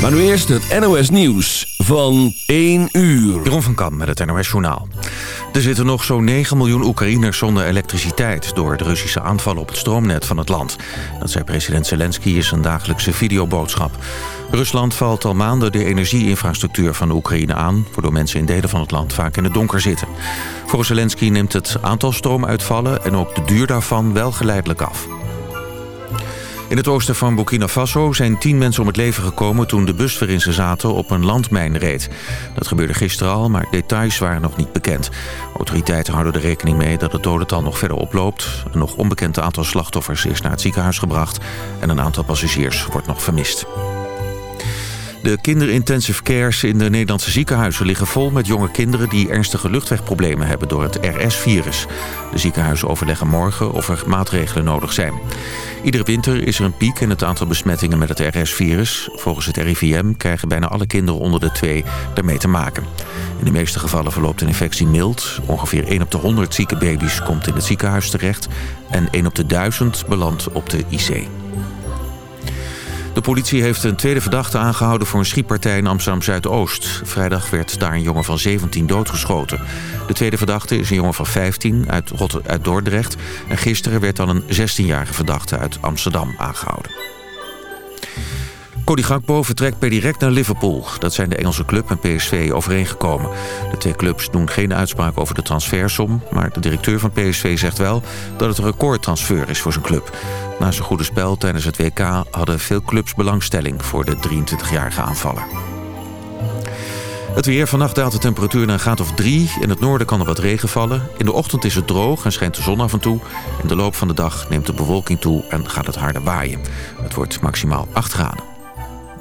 Maar nu eerst het NOS Nieuws van 1 uur. Jeroen van Kam met het NOS Journaal. Er zitten nog zo'n 9 miljoen Oekraïners zonder elektriciteit... door de Russische aanvallen op het stroomnet van het land. Dat zei president Zelensky in zijn dagelijkse videoboodschap. Rusland valt al maanden de energieinfrastructuur van de Oekraïne aan... waardoor mensen in delen van het land vaak in het donker zitten. Volgens Zelensky neemt het aantal stroomuitvallen... en ook de duur daarvan wel geleidelijk af. In het oosten van Burkina Faso zijn tien mensen om het leven gekomen... toen de bus waarin ze zaten op een landmijn reed. Dat gebeurde gisteren al, maar details waren nog niet bekend. Autoriteiten houden er rekening mee dat het dodental nog verder oploopt. Een nog onbekend aantal slachtoffers is naar het ziekenhuis gebracht... en een aantal passagiers wordt nog vermist. De kinderintensive cares in de Nederlandse ziekenhuizen liggen vol met jonge kinderen die ernstige luchtwegproblemen hebben door het RS-virus. De ziekenhuizen overleggen morgen of er maatregelen nodig zijn. Iedere winter is er een piek in het aantal besmettingen met het RS-virus. Volgens het RIVM krijgen bijna alle kinderen onder de twee daarmee te maken. In de meeste gevallen verloopt een infectie mild. Ongeveer 1 op de 100 zieke baby's komt in het ziekenhuis terecht... en 1 op de 1000 belandt op de IC. De politie heeft een tweede verdachte aangehouden voor een schietpartij in Amsterdam-Zuidoost. Vrijdag werd daar een jongen van 17 doodgeschoten. De tweede verdachte is een jongen van 15 uit, uit Dordrecht. En gisteren werd dan een 16-jarige verdachte uit Amsterdam aangehouden. Cody Gakpo vertrekt per direct naar Liverpool. Dat zijn de Engelse club en PSV overeengekomen. De twee clubs doen geen uitspraak over de transfersom... maar de directeur van PSV zegt wel dat het een recordtransfer is voor zijn club. Na zijn goede spel tijdens het WK hadden veel clubs belangstelling... voor de 23-jarige aanvaller. Het weer. Vannacht daalt de temperatuur naar een graad of 3. In het noorden kan er wat regen vallen. In de ochtend is het droog en schijnt de zon af en toe. In de loop van de dag neemt de bewolking toe en gaat het harder waaien. Het wordt maximaal 8 graden.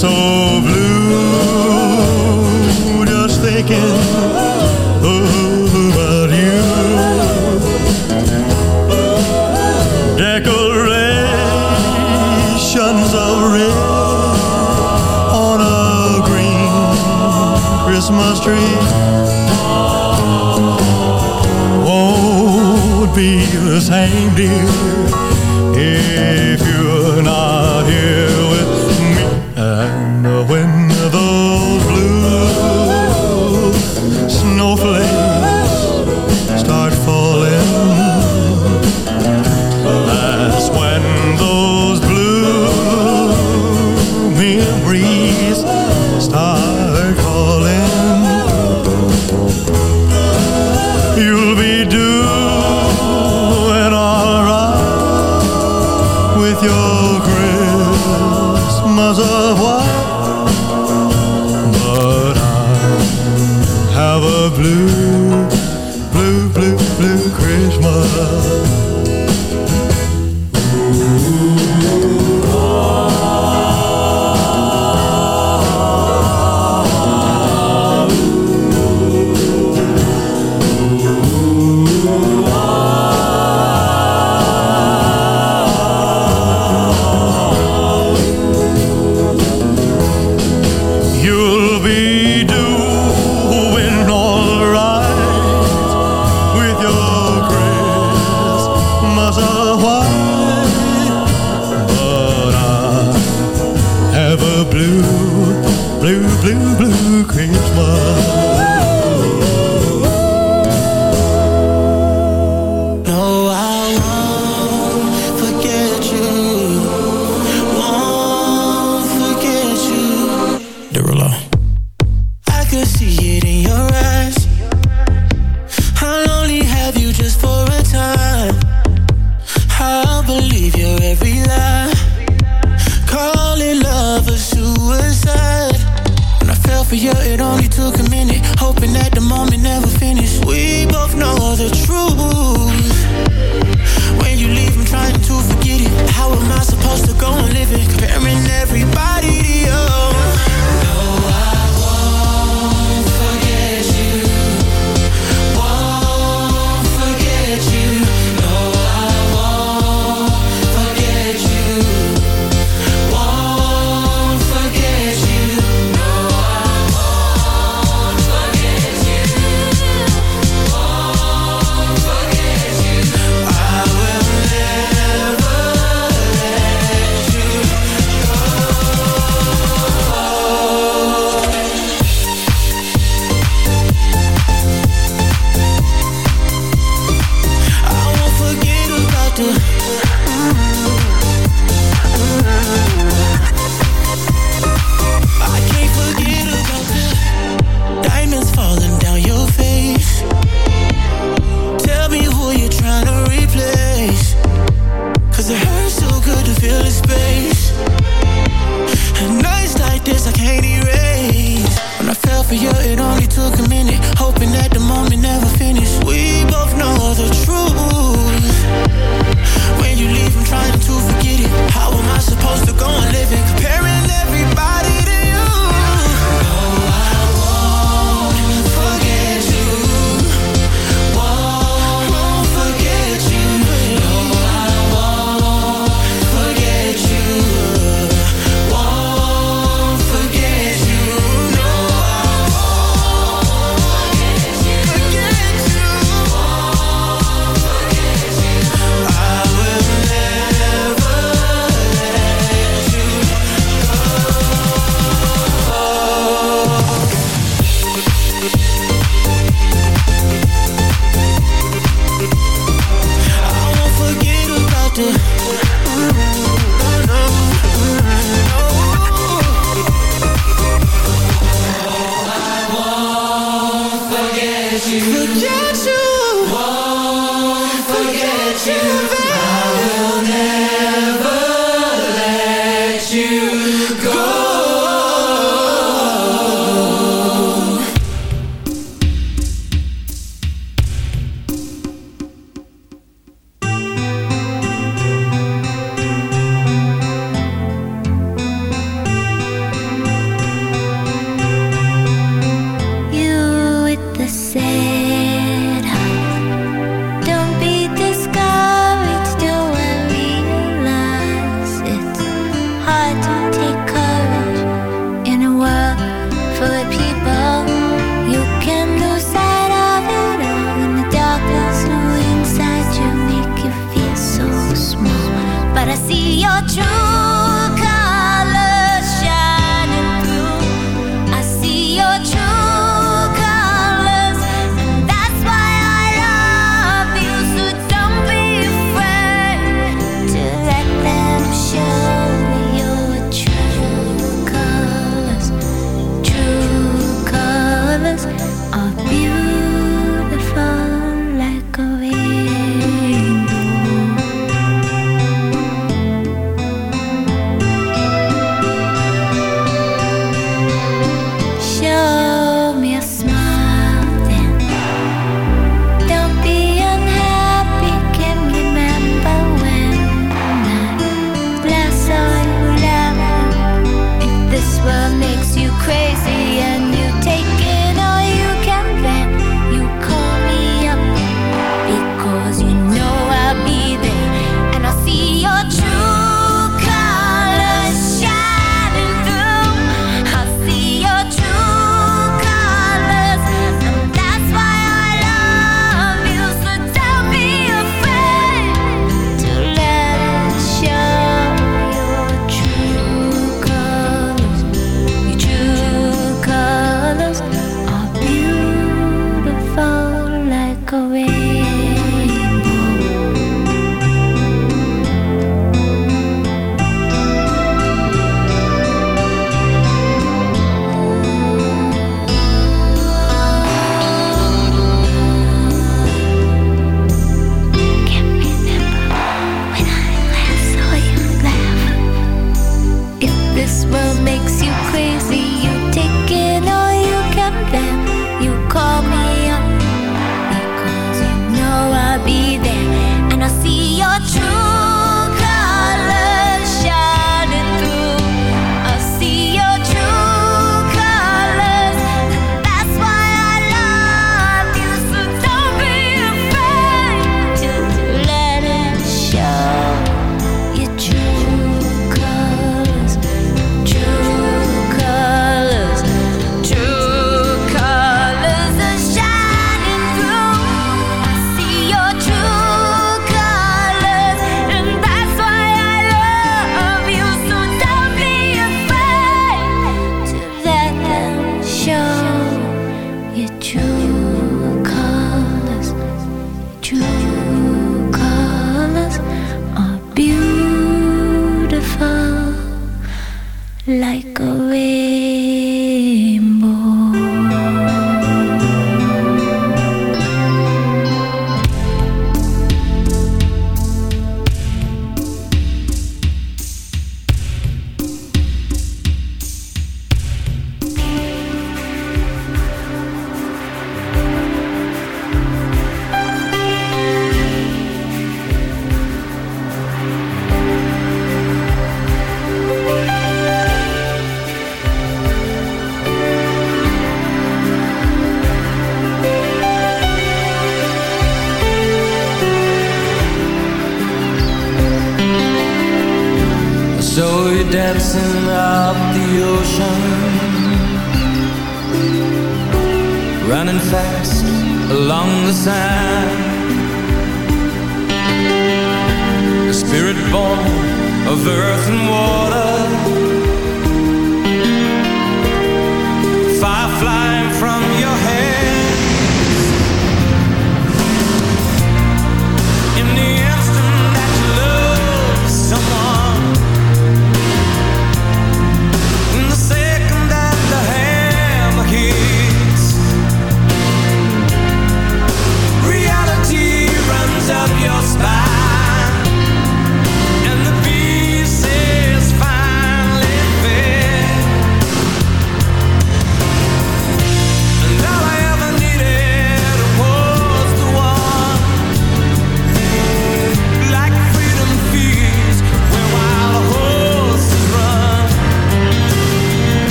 so blue just thinking about you decorations of red on a green Christmas tree. Won't be the same dear.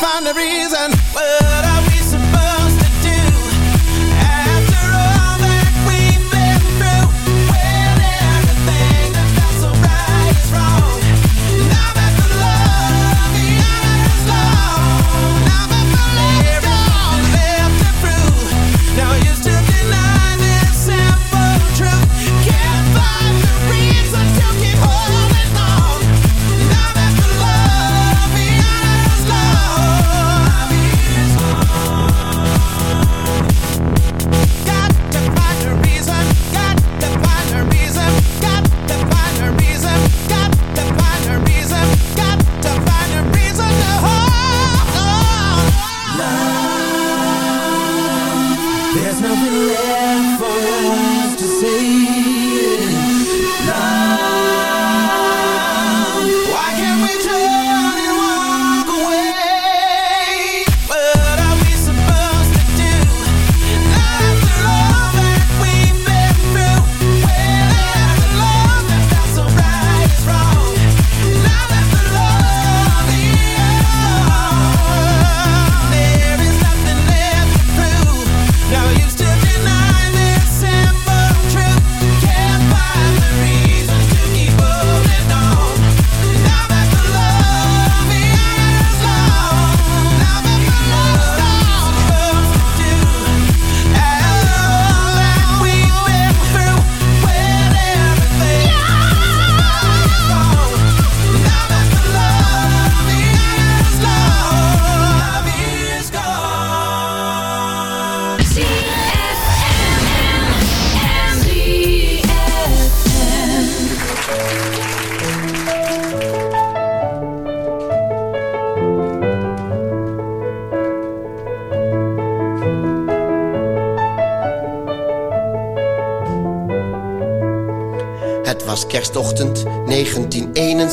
Find a reason. What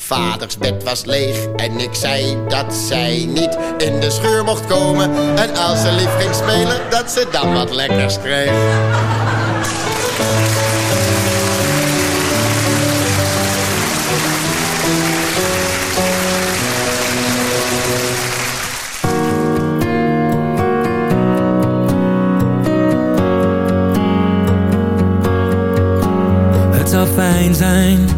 Vaders bed was leeg en ik zei dat zij niet in de scheur mocht komen. En als ze lief ging spelen, dat ze dan wat lekkers kreeg. Het zou fijn zijn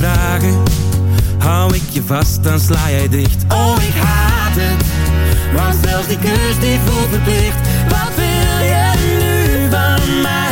vragen. Hou ik je vast, dan sla jij dicht. Oh, ik haat het. Want zelfs die kus die voelt verplicht. Wat wil je nu van mij?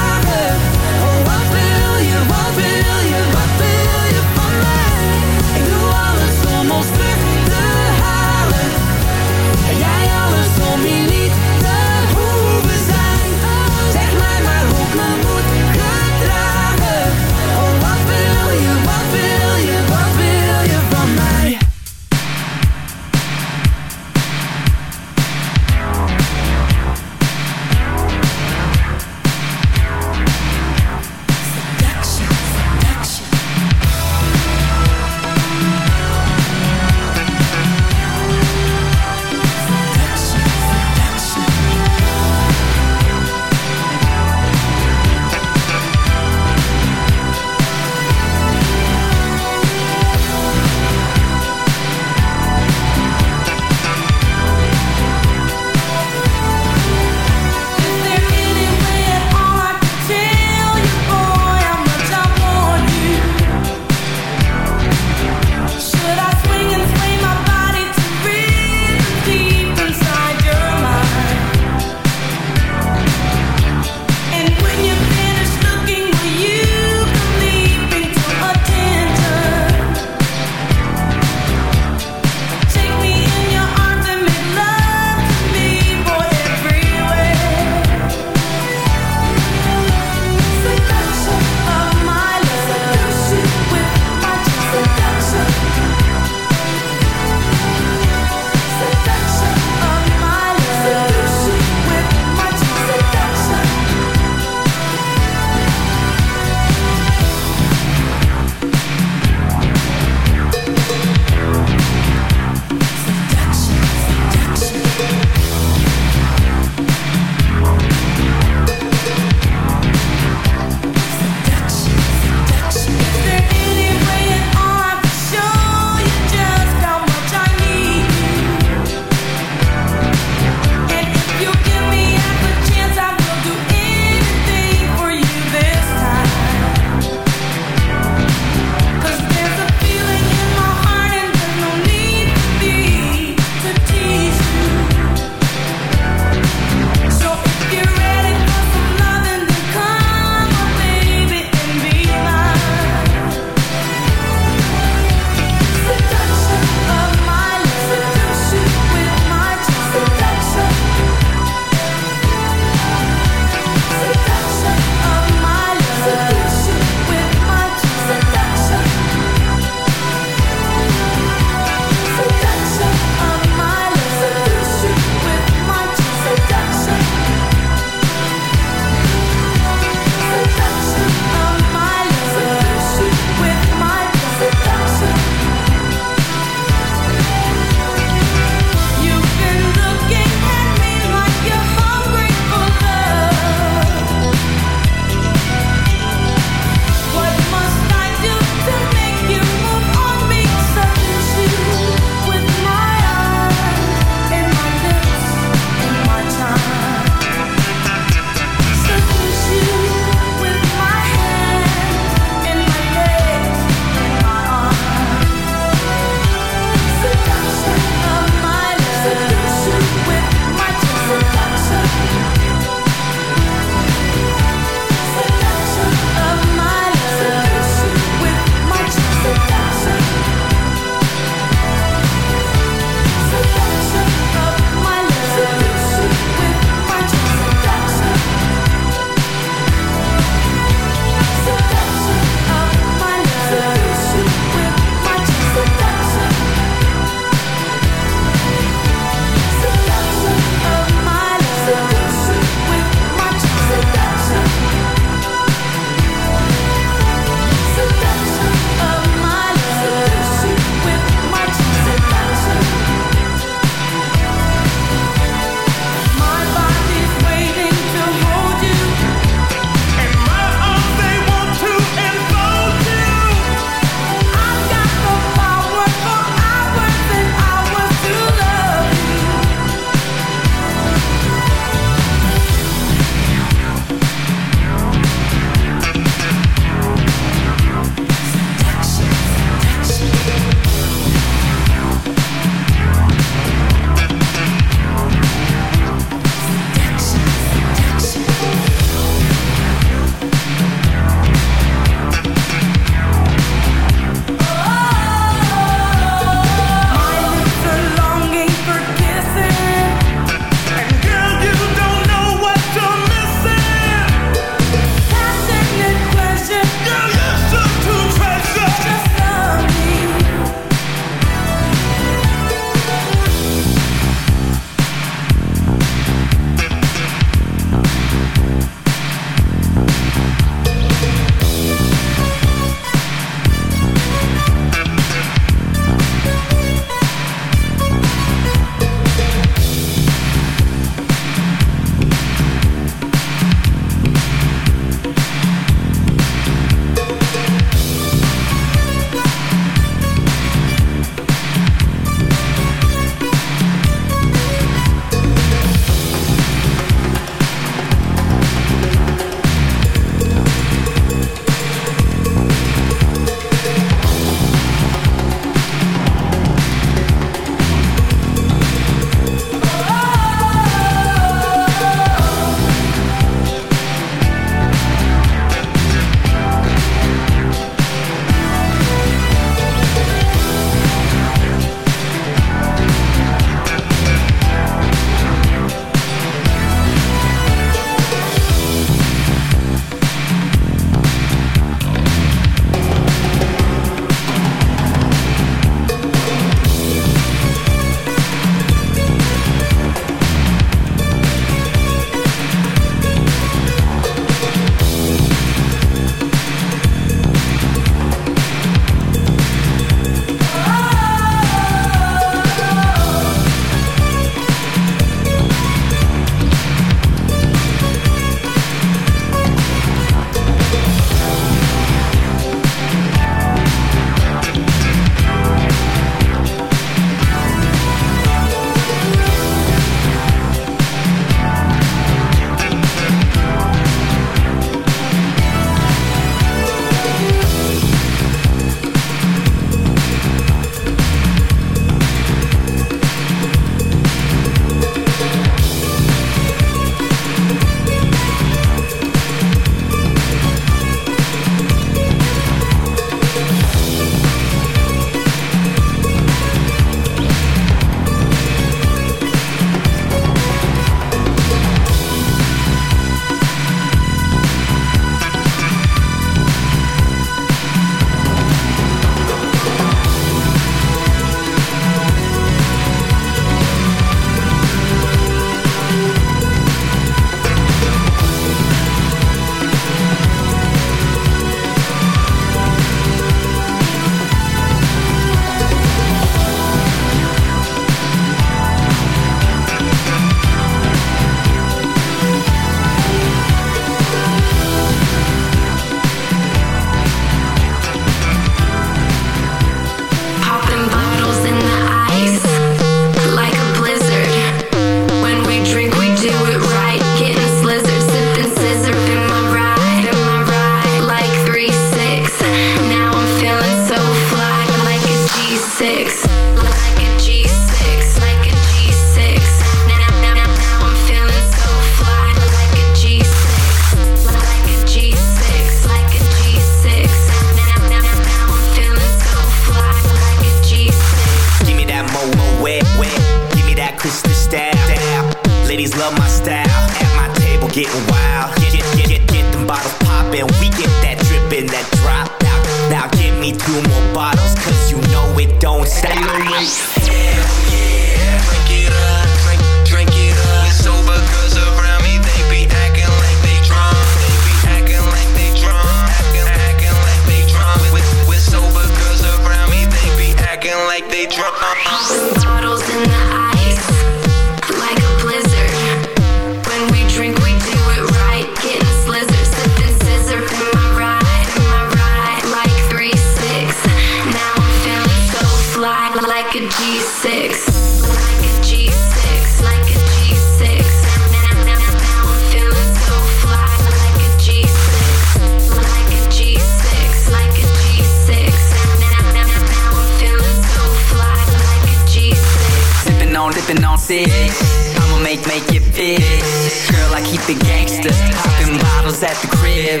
sisters Popping bottles at the crib.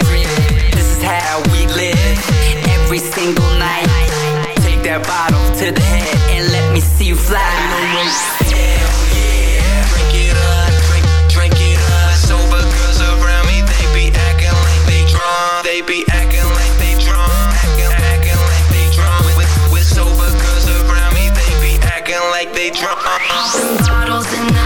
This is how we live. Every single night. Take that bottle to the head And let me see you fly. No Hell yeah Drink it up, drink, drink it up. Sober girls around me They be acting like they drunk. They be acting like they drunk. Acting, acting like they drunk. With, with sober girls around me They be acting like they drunk. Bottles and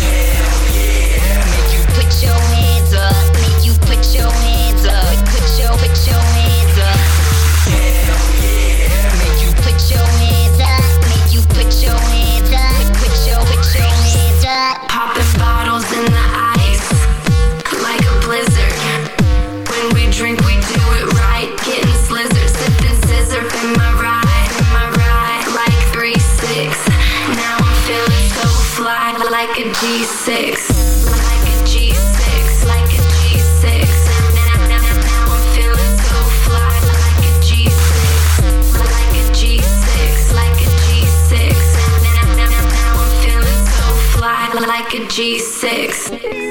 G6.